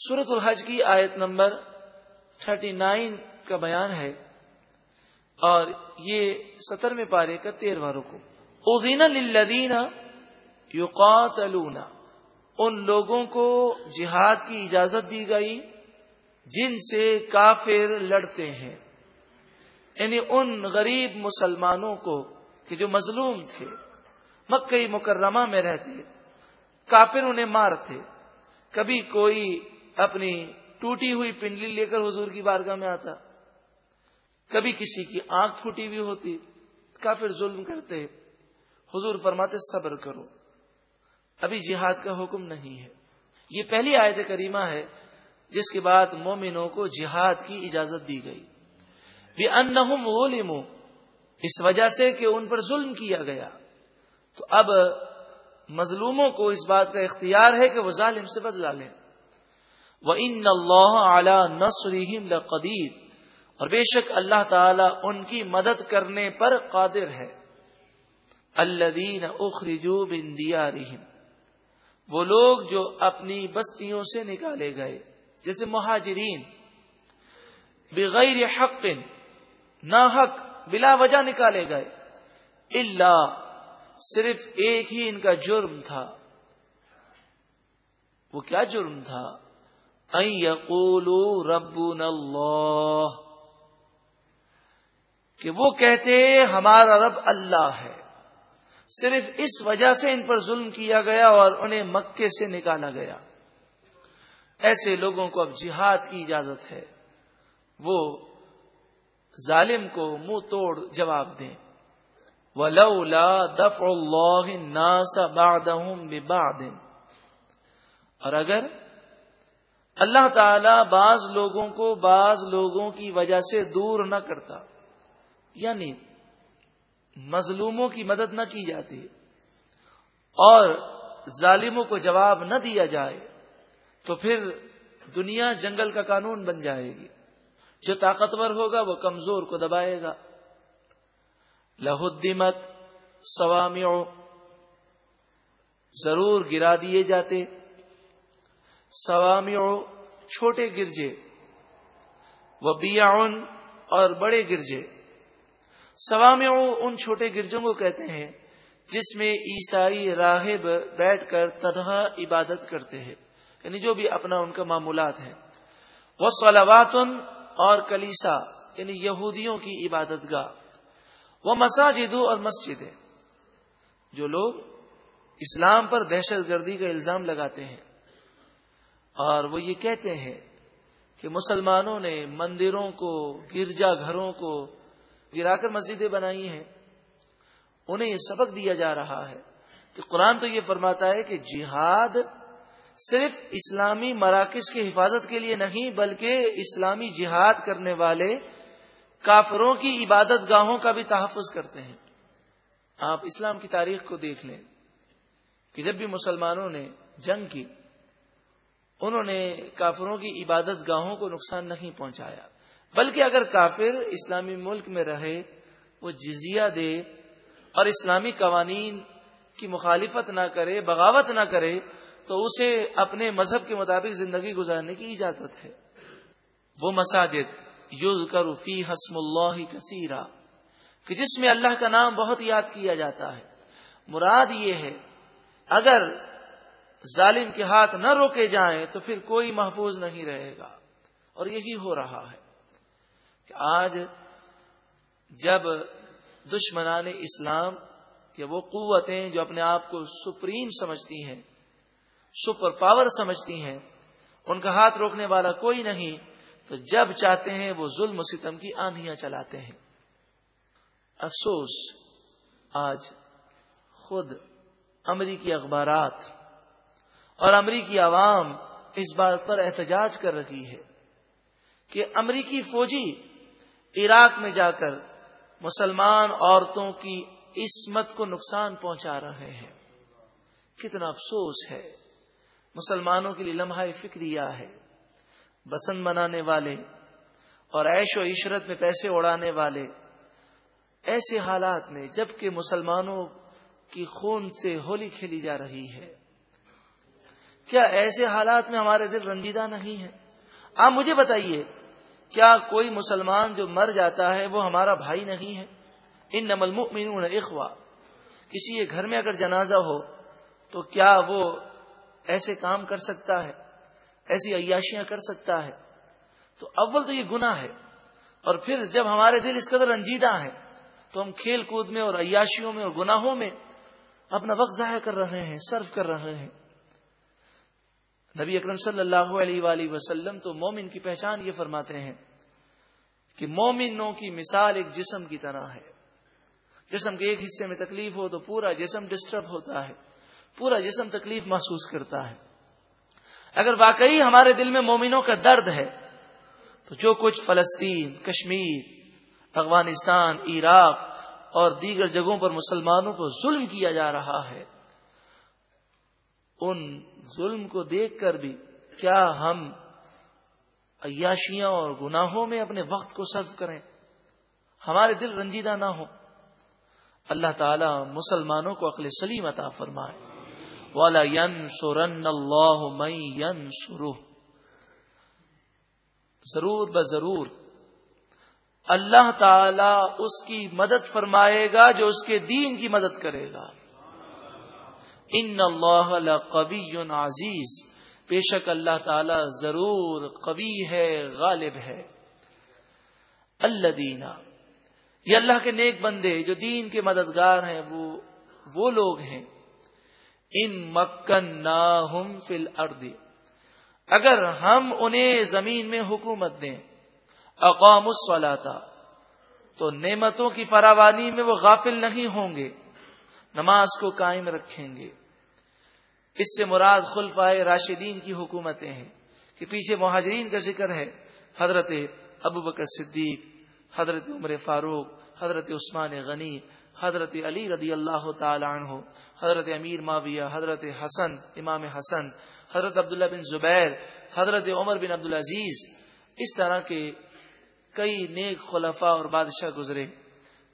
سورت الحج کی آیت نمبر 39 کا بیان ہے اور یہ ستر میں پارے کا تیرواں رکو۔ ادین للذین یقاتلون۔ ان لوگوں کو جہاد کی اجازت دی گئی جن سے کافر لڑتے ہیں۔ یعنی ان غریب مسلمانوں کو کہ جو مظلوم تھے مکئی مکرمہ میں رہتے کافر انہیں مارتے کبھی کوئی اپنی ٹوٹی ہوئی پنڈلی لے کر حضور کی بارگاہ میں آتا۔ کبھی کسی کی آنکھ پھوٹی ہوئی ہوتی، کافر ظلم کرتے۔ حضور فرماتے، صبر کرو۔ ابھی جہاد کا حکم نہیں ہے۔ یہ پہلی آیت کریمہ ہے، جس کے بعد مومنوں کو جہاد کی اجازت دی گئی۔ بھی ان اس وجہ سے کہ ان پر ظلم کیا گیا۔ تو اب مظلوموں کو اس بات کا اختیار ہے کہ وہ ظالم سے بدلا لیں۔ وہ ان اللہ اعلی نسریم قدیر اور بے شک اللہ تعالی ان کی مدد کرنے پر قادر ہے۔ الدین اخرجو بن دیا وہ لوگ جو اپنی بستیوں سے نکالے گئے، جیسے مہاجرین۔ بغیر حق نہ حق بلا وجہ نکالے گئے۔ اللہ صرف ایک ہی ان کا جرم تھا۔ وہ کیا جرم تھا؟ رب اللہ کہ وہ کہتے ہمارا رب اللہ ہے۔ صرف اس وجہ سے ان پر ظلم کیا گیا اور انہیں مکے سے نکالا گیا۔ ایسے لوگوں کو اب جہاد کی اجازت ہے۔ وہ ظالم کو منہ توڑ جواب دیں۔ ولولا دفع اللہ الناس بعدهم ببعض اور اگر اللہ تعالی بعض لوگوں کو بعض لوگوں کی وجہ سے دور نہ کرتا یعنی مظلوموں کی مدد نہ کی جاتی اور ظالموں کو جواب نہ دیا جائے تو پھر دنیا جنگل کا قانون بن جائے گی۔ جو طاقتور ہوگا وہ کمزور کو دبائے گا۔ لہدمت سوام ضرور گرا دیے جاتے۔ سوام چھوٹے گرجے وہ بیاون اور بڑے گرجے۔ سوام ان چھوٹے گرجوں کو کہتے ہیں، جس میں عیسائی راہب بیٹھ کر تنہا عبادت کرتے ہیں یعنی جو بھی اپنا ان کا معمولات ہے وہ سلواتن اور کلیسا یعنی یہودیوں کی عبادت گاہ۔ وہ مساجد اور مسجدیں۔ جو لوگ اسلام پر دہشت گردی کا الزام لگاتے ہیں۔ اور وہ یہ کہتے ہیں کہ مسلمانوں نے مندروں کو، گرجا گھروں کو گرا کر مسجدیں بنائی ہیں۔ انہیں یہ سبق دیا جا رہا ہے کہ قرآن تو یہ فرماتا ہے کہ جہاد صرف اسلامی مراکز کی حفاظت کے لیے نہیں، بلکہ اسلامی جہاد کرنے والے کافروں کی عبادت گاہوں کا بھی تحفظ کرتے ہیں۔ آپ اسلام کی تاریخ کو دیکھ لیں کہ جب بھی مسلمانوں نے جنگ کی انہوں نے کافروں کی عبادت گاہوں کو نقصان نہیں پہنچایا۔ بلکہ اگر کافر اسلامی ملک میں رہے، وہ جزیہ دے اور اسلامی قوانین کی مخالفت نہ کرے، بغاوت نہ کرے، تو اسے اپنے مذہب کے مطابق زندگی گزارنے کی اجازت ہے۔ وہ مساجد یوز فی حسم اللہ کثیرا، کہ جس میں اللہ کا نام بہت یاد کیا جاتا ہے۔ مراد یہ ہے، اگر ظالم کے ہاتھ نہ روکے جائیں تو پھر کوئی محفوظ نہیں رہے گا۔ اور یہی ہو رہا ہے کہ آج جب دشمنان اسلام کہ وہ قوتیں جو اپنے آپ کو سپریم سمجھتی ہیں، سپر پاور سمجھتی ہیں، ان کا ہاتھ روکنے والا کوئی نہیں، تو جب چاہتے ہیں وہ ظلم و ستم کی آندیاں چلاتے ہیں۔ افسوس، آج خود امریکی اخبارات اور امریکی عوام اس بات پر احتجاج کر رہی ہے کہ امریکی فوجی عراق میں جا کر مسلمان عورتوں کی عصمت کو نقصان پہنچا رہے ہیں۔ کتنا افسوس ہے۔ مسلمانوں کے لیے لمحہ فکریہ ہے۔ بسند منانے والے اور عیش و عشرت میں پیسے اڑانے والے۔ ایسے حالات میں جبکہ مسلمانوں کی خون سے ہولی کھیلی جا رہی ہے کیا ایسے حالات میں ہمارے دل رنجیدہ نہیں ہے آپ مجھے بتائیے، کیا کوئی مسلمان جو مر جاتا ہے وہ ہمارا بھائی نہیں ہے؟ ان نمل مین اخوا کسی کے گھر میں اگر جنازہ ہو، تو کیا وہ ایسے کام کر سکتا ہے؟ ایسی عیاشیاں کر سکتا ہے؟ تو اول تو یہ گناہ ہے۔ اور پھر جب ہمارے دل اس قدر رنجیدہ ہیں، تو ہم کھیل کود میں اور عیاشیوں میں اور گناہوں میں اپنا وقت ضائع کر رہے ہیں، صرف کر رہے ہیں۔ نبی اکرم صلی اللہ علیہ وآلہ وسلم تو مومن کی پہچان یہ فرماتے ہیں کہ مومنوں کی مثال ایک جسم کی طرح ہے۔ جسم کے ایک حصے میں تکلیف ہو تو پورا جسم ڈسٹرب ہوتا ہے، پورا جسم تکلیف محسوس کرتا ہے۔ اگر واقعی ہمارے دل میں مومنوں کا درد ہے، تو جو کچھ فلسطین، کشمیر، افغانستان، عراق اور دیگر جگہوں پر مسلمانوں کو ظلم کیا جا رہا ہے ان ظلم کو دیکھ کر بھی کیا ہم عیاشیاں اور گناہوں میں اپنے وقت کو صرف کریں؟ ہمارے دل رنجیدہ نہ ہو اللہ تعالی مسلمانوں کو عقل سلیم عطا فرمائے۔ والا ین سورن اللہ ین سرو ضرور ب ضرور۔ اللہ تعالی اس کی مدد فرمائے گا جو اس کے دین کی مدد کرے گا۔ ان اللہ قبی عزیز بے شک اللہ تعالی ضرور قوی ہے، غالب ہے۔ اللہ دینا یہ اللہ کے نیک بندے جو دین کے مددگار ہیں، وہ وہ لوگ ہیں۔ ان مکن نا فل اردی اگر ہم انہیں زمین میں حکومت دیں اقام الصلاتا تو نعمتوں کی فراوانی میں وہ غافل نہیں ہوں گے۔ نماز کو قائم رکھیں گے۔ اس سے مراد خلفائے راشدین کی حکومتیں ہیں۔ کہ پیچھے مہاجرین کا ذکر ہے، حضرت ابو بکر صدیق، حضرت عمر فاروق، حضرت عثمان غنی، حضرت علی رضی اللہ تعالی عنہ، حضرت امیر معاویہ، حضرت حسن، امام حسن، حضرت عبداللہ بن زبیر، حضرت عمر بن عبدالعزیز، اس طرح کے کئی نیک خلفاء اور بادشاہ گزرے۔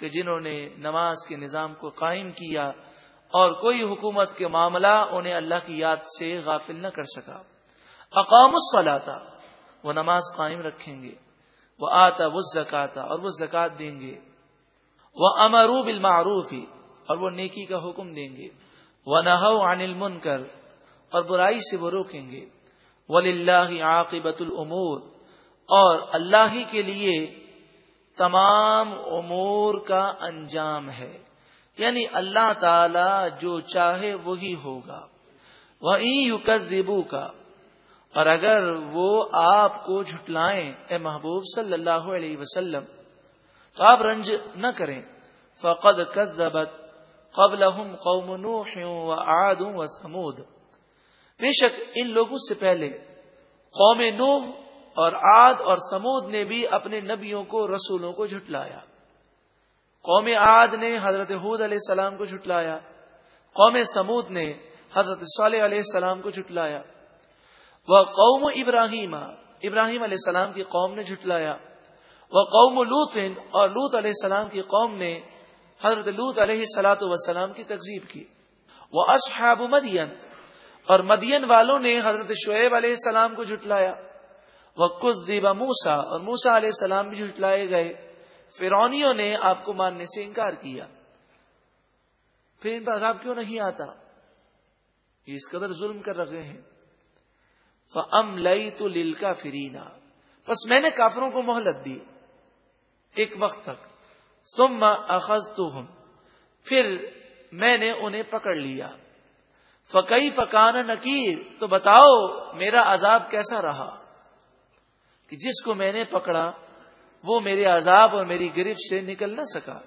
کہ جنہوں نے نماز کے نظام کو قائم کیا اور کوئی حکومت کے معاملہ انہیں اللہ کی یاد سے غافل نہ کر سکا۔ اقام الصلاتا وہ نماز قائم رکھیں گے۔ وہ آتا وہ زکاتا اور وہ زکات دیں گے۔ وہ امروب المعروف اور وہ نیکی کا حکم دیں گے۔ وہ نہ عن المنکر، اور برائی سے وہ روکیں گے۔ ولی اللہ عاقبت العمور اور اللہ ہی کے لیے تمام امور کا انجام ہے۔ یعنی اللہ تعالی جو چاہے وہی ہوگا۔ وہ کا اور اگر وہ آپ کو جھٹلائیں، اے محبوب صلی اللہ علیہ وسلم، تو آپ رنج نہ کریں۔ فقد کذبت قبل قوم نوح و آد و سمود بے شک ان لوگوں سے پہلے قوم نوح اور آد اور سمود نے بھی اپنے نبیوں کو، رسولوں کو جھٹلایا۔ قوم آد نے حضرت حود علیہ السلام کو جھٹلایا۔ قوم سمود نے حضرت صالح علیہ السلام کو جھٹلایا۔ وہ قوم ابراہیم ابراہیم علیہ السلام کی قوم نے جھٹلایا۔ وہ قوم لوت اور لوت علیہ السلام کی قوم نے حضرت لوت علیہ السلاۃ وسلام کی تقزیب کی۔ وہ اصحاب مدین، اور مدین والوں نے حضرت شعیب علیہ السلام کو جھٹلایا۔ وہ کچھ دیبا موسا اور موسا علیہ السلام بھی جھٹلائے گئے۔ فرونیوں نے آپ کو ماننے سے انکار کیا۔ پھر ان پر عذاب کیوں نہیں آتا؟ یہ اس قدر ظلم کر رکھے ہیں۔ فم لئی تو لل کا فرینا بس میں نے کافروں کو مہلت دی۔ ایک وقت تک۔ سم اخذ تو پھر میں نے انہیں پکڑ لیا۔ فقئی فکان نکیر تو بتاؤ، میرا عذاب کیسا رہا؟ کہ جس کو میں نے پکڑا، وہ میرے عذاب اور میری گرفت سے نکل نہ سکا۔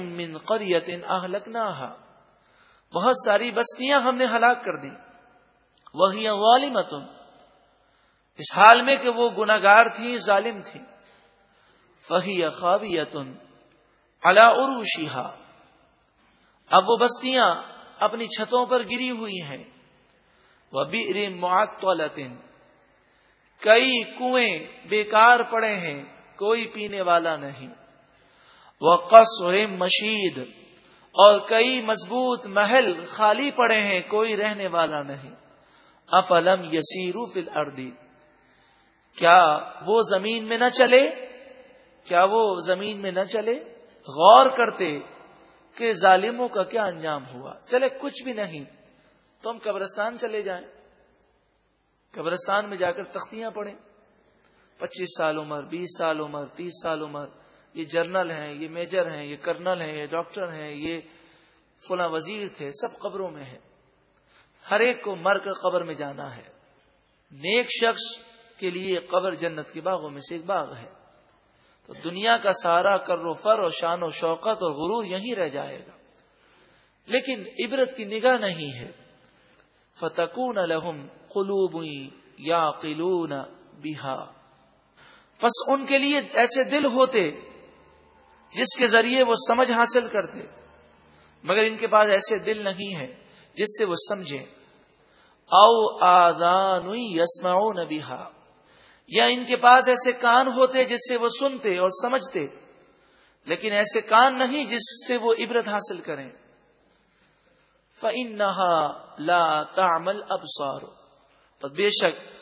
من قریت اہلک بہت ساری بستیاں ہم نے ہلاک کر دی وہی والمت اس حال میں کہ وہ گناگار تھی ظالم تھی فہی خوابیتن اللہ عروشیہ اب وہ بستیاں اپنی چھتوں پر گری ہوئی ہیں۔ وہ بیر معطلتن کئی کنویں بیکار پڑے ہیں، کوئی پینے والا نہیں۔ وہ قص مشید اور کئی مضبوط محل خالی پڑے ہیں، کوئی رہنے والا نہیں۔ افلم یسیرو فل اردی کیا وہ زمین میں نہ چلے؟ کیا وہ زمین میں نہ چلے؟ غور کرتے کہ ظالموں کا کیا انجام ہوا۔ چلے، کچھ بھی نہیں۔ تو ہم قبرستان چلے جائیں۔ قبرستان میں جا کر تختیاں پڑھیں۔ پچیس سال عمر، بیس سال عمر، تیس سال عمر۔ یہ جرنل ہیں، یہ میجر ہیں، یہ کرنل ہیں، یہ ڈاکٹر ہیں، یہ فلاں وزیر تھے، سب قبروں میں ہیں۔ ہر ایک کو مر کر قبر میں جانا ہے۔ نیک شخص کے لیے قبر جنت کے باغوں میں سے ایک باغ ہے۔ تو دنیا کا سارا کر و فر اور شان و شوقت اور غرور یہیں رہ جائے گا۔ لیکن عبرت کی نگاہ نہیں ہے۔ فتقون الحم قلوب یا قلون بہا۔ بس ان کے لیے ایسے دل ہوتے جس کے ذریعے وہ سمجھ حاصل کرتے، مگر ان کے پاس ایسے دل نہیں ہے جس سے وہ سمجھے۔ او آدان یسما نبیہا یا ان کے پاس ایسے کان ہوتے جس سے وہ سنتے اور سمجھتے، لیکن ایسے کان نہیں جس سے وہ عبرت حاصل کریں۔ فَإِنَّهَا لَا تَعْمَلْ أَبْصَارُ بے شک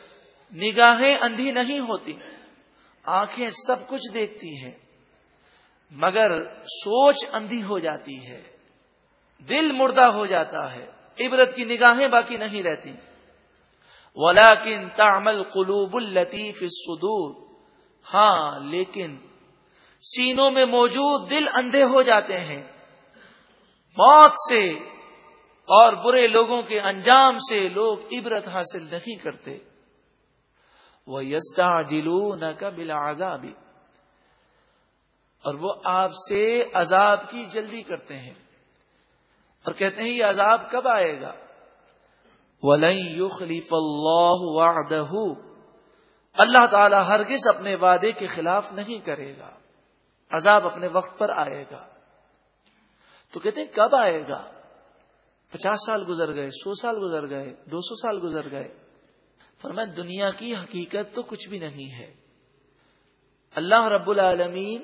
نگاہیں اندھی نہیں ہوتی آنکھیں سب کچھ دیکھتی ہیں، مگر سوچ اندھی ہو جاتی ہے، دل مردہ ہو جاتا ہے، عبرت کی نگاہیں باقی نہیں رہتی۔ ولاکن تعمل قلوب الطیف الصدور۔ ہاں لیکن سینوں میں موجود دل اندھے ہو جاتے ہیں۔ موت سے اور برے لوگوں کے انجام سے لوگ عبرت حاصل نہیں کرتے۔ وہ یستا جلو نہ کا اور وہ آپ سے عذاب کی جلدی کرتے ہیں۔ اور کہتے ہیں، یہ عذاب کب آئے گا؟ خلیف اللہ وعدہ اللہ تعالی ہرگز اپنے وعدے کے خلاف نہیں کرے گا۔ عذاب اپنے وقت پر آئے گا۔ تو کہتے ہیں، کب آئے گا؟ پچاس سال گزر گئے، سو سال گزر گئے، دو سو سال گزر گئے۔ فرمایا، دنیا کی حقیقت تو کچھ بھی نہیں ہے۔ اللہ رب العالمین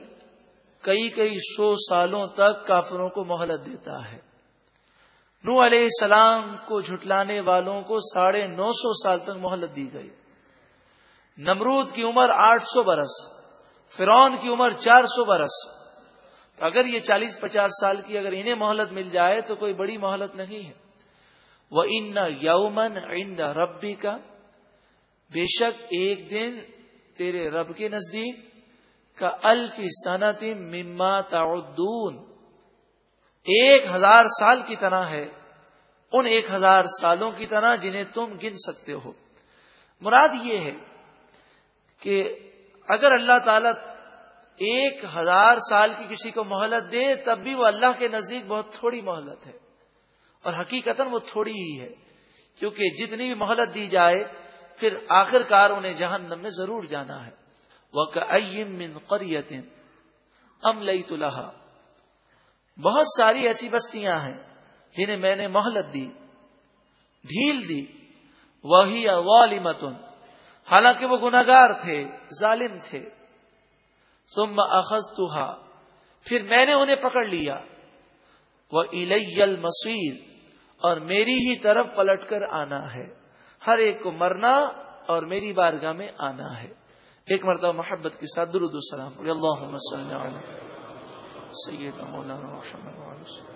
کئی کئی سو سالوں تک کافروں کو مہلت دیتا ہے۔ نو علیہ السلام کو جھٹلانے والوں کو ساڑھے نو سو سال تک مہلت دی گئی۔ نمرود کی عمر آٹھ سو برس فرون کی عمر چار سو برس۔ اگر یہ چالیس پچاس سال کی اگر انہیں مہلت مل جائے تو کوئی بڑی مہلت نہیں ہے۔ وہ ان یومن عند ربی کا بے شک ایک دن تیرے رب کے نزدیک، کا الفی صنعت مما تعدون۔ ایک ہزار سال کی طرح ہے، ان ایک ہزار سالوں کی طرح جنہیں تم گن سکتے ہو۔ مراد یہ ہے کہ اگر اللہ تعالی ایک ہزار سال کی کسی کو مہلت دے تب بھی وہ اللہ کے نزدیک بہت تھوڑی مہلت ہے اور حقیقت وہ تھوڑی ہی ہے کیونکہ جتنی بھی مہلت دی جائے پھر آخر کار انہیں جہنم میں ضرور جانا ہے۔ وہ قریت ام لئی بہت ساری ایسی بستیاں ہیں جنہیں میں نے مہلت دی، ڈھیل دی۔ وہی والمتن حالانکہ وہ گناگار تھے، ظالم تھے۔ ثم اخذتها پھر میں نے انہیں پکڑ لیا. وہ الیل مسیر اور میری ہی طرف پلٹ کر آنا ہے. ہر ایک کو مرنا اور میری بارگاہ میں آنا ہے. ایک مرتبہ محبت کے ساتھ درود السلام اللہ سید مولانا